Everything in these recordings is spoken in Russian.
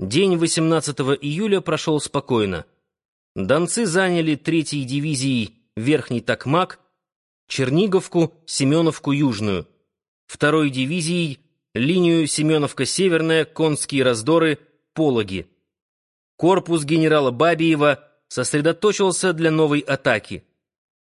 День 18 июля прошел спокойно. Донцы заняли третьей дивизией Верхний Токмак, Черниговку, Семеновку Южную, второй дивизией линию Семеновка-Северная, Конские раздоры, Пологи. Корпус генерала Бабиева сосредоточился для новой атаки.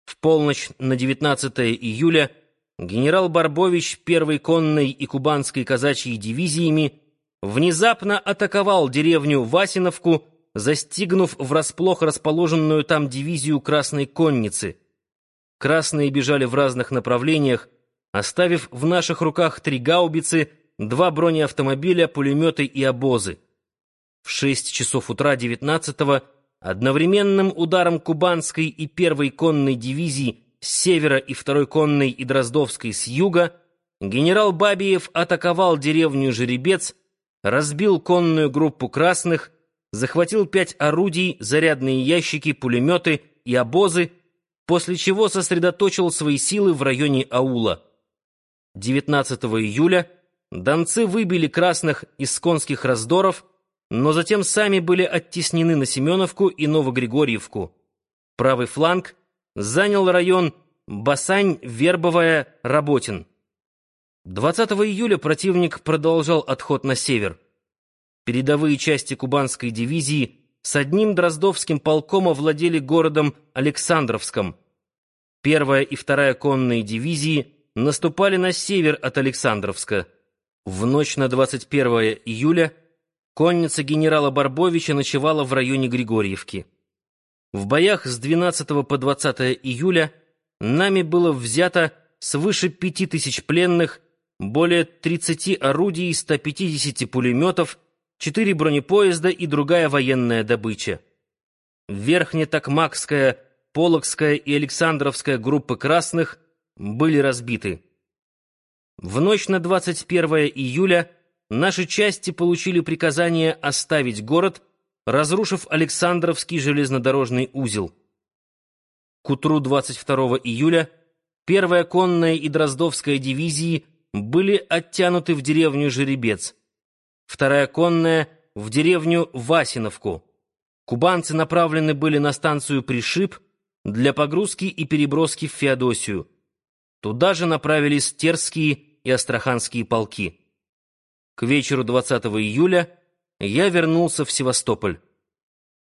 В полночь на 19 июля генерал Барбович первой конной и кубанской казачьей дивизиями внезапно атаковал деревню Васиновку, застигнув врасплох расположенную там дивизию Красной Конницы. Красные бежали в разных направлениях, оставив в наших руках три гаубицы, два бронеавтомобиля, пулеметы и обозы. В шесть часов утра 19-го одновременным ударом Кубанской и первой конной дивизии с севера и второй конной и Дроздовской с юга генерал Бабиев атаковал деревню Жеребец, разбил конную группу красных, захватил пять орудий, зарядные ящики, пулеметы и обозы, после чего сосредоточил свои силы в районе аула. 19 июля донцы выбили красных из конских раздоров, но затем сами были оттеснены на Семеновку и Новогригорьевку. Правый фланг занял район Басань-Вербовая, Работин. 20 июля противник продолжал отход на север. Передовые части кубанской дивизии с одним Дроздовским полком овладели городом Александровском. Первая и вторая конные дивизии наступали на север от Александровска. В ночь на 21 июля конница генерала Барбовича ночевала в районе Григорьевки. В боях с 12 по 20 июля нами было взято свыше 5000 пленных более 30 орудий, 150 пулеметов, 4 бронепоезда и другая военная добыча. Верхнетокмакская, Пологская и Александровская группы красных были разбиты. В ночь на 21 июля наши части получили приказание оставить город, разрушив Александровский железнодорожный узел. К утру 22 июля первая конная и Дроздовская дивизии были оттянуты в деревню Жеребец, вторая конная — в деревню Васиновку. Кубанцы направлены были на станцию Пришиб для погрузки и переброски в Феодосию. Туда же направились Терские и Астраханские полки. К вечеру 20 июля я вернулся в Севастополь.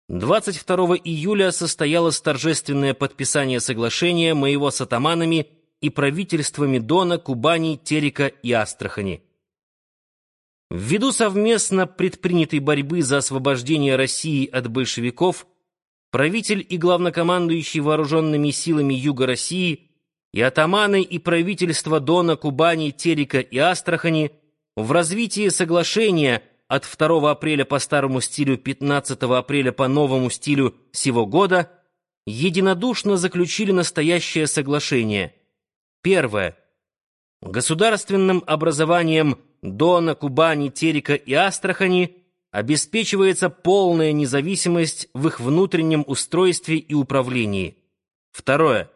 22 июля состоялось торжественное подписание соглашения моего с атаманами и правительствами Дона, Кубани, Терека и Астрахани. Ввиду совместно предпринятой борьбы за освобождение России от большевиков, правитель и главнокомандующий вооруженными силами Юга России и атаманы и правительства Дона, Кубани, Терека и Астрахани в развитии соглашения от 2 апреля по старому стилю 15 апреля по новому стилю сего года единодушно заключили настоящее соглашение – Первое. Государственным образованием Дона, Кубани, Терека и Астрахани обеспечивается полная независимость в их внутреннем устройстве и управлении. Второе.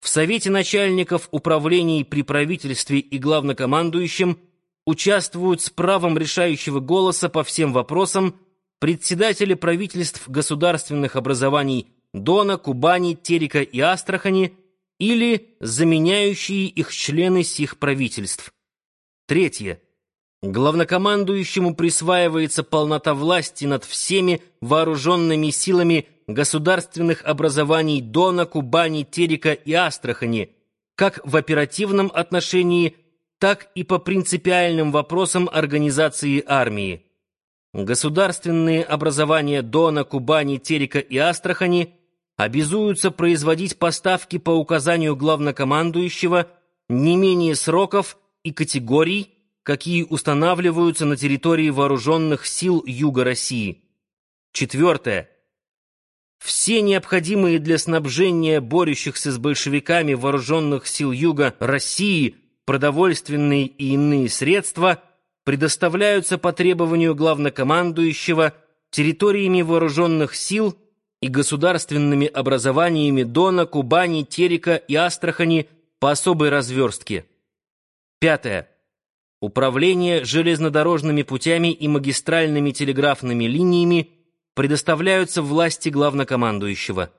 В Совете начальников управлений при правительстве и главнокомандующем участвуют с правом решающего голоса по всем вопросам председатели правительств государственных образований Дона, Кубани, Терека и Астрахани – или заменяющие их члены сих правительств. Третье. Главнокомандующему присваивается полнота власти над всеми вооруженными силами государственных образований Дона, Кубани, Терека и Астрахани, как в оперативном отношении, так и по принципиальным вопросам организации армии. Государственные образования Дона, Кубани, Терека и Астрахани – обязуются производить поставки по указанию главнокомандующего не менее сроков и категорий, какие устанавливаются на территории вооруженных сил Юга России. Четвертое. Все необходимые для снабжения борющихся с большевиками вооруженных сил Юга России продовольственные и иные средства предоставляются по требованию главнокомандующего территориями вооруженных сил и государственными образованиями Дона, Кубани, Терека и Астрахани по особой разверстке. Пятое. Управление железнодорожными путями и магистральными телеграфными линиями предоставляются власти главнокомандующего.